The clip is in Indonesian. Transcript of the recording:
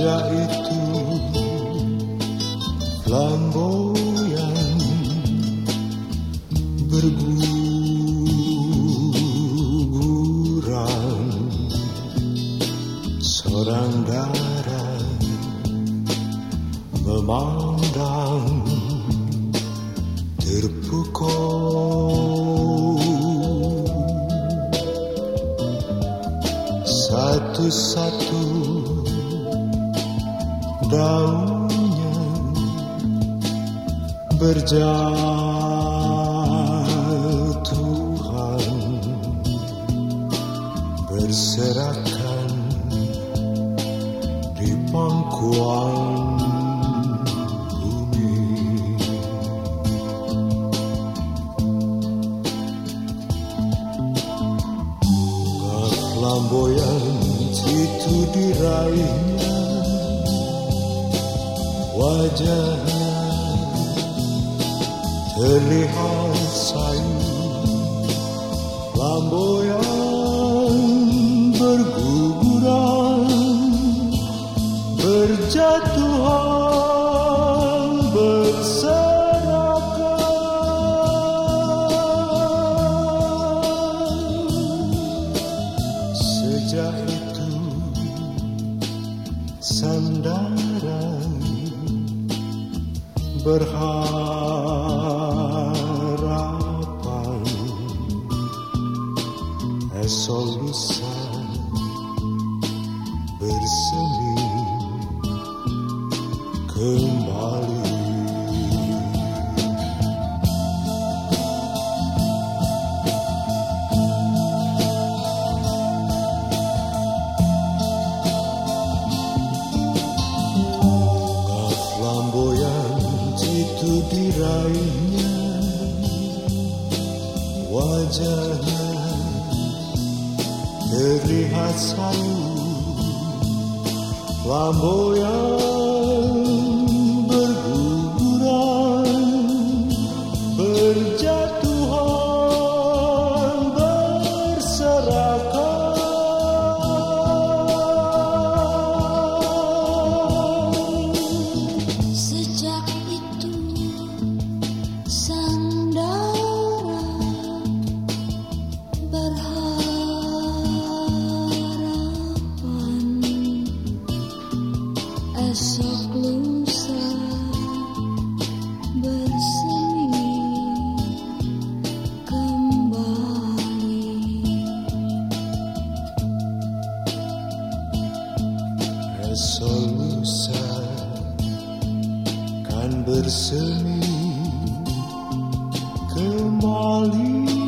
Sejak itu flamboyan berguguran. Seorang darah memandang terpukul Satu-satu daunnya berjatuhan berserakan di pangkuan bumi. Flamboyan wajahnya terlihat sayu flamboyan berharapan esok lusa bersemi kembali itu diraihnya wajahnya terlihat sayu flamboyan Bersemi kembali kan bersemi kembali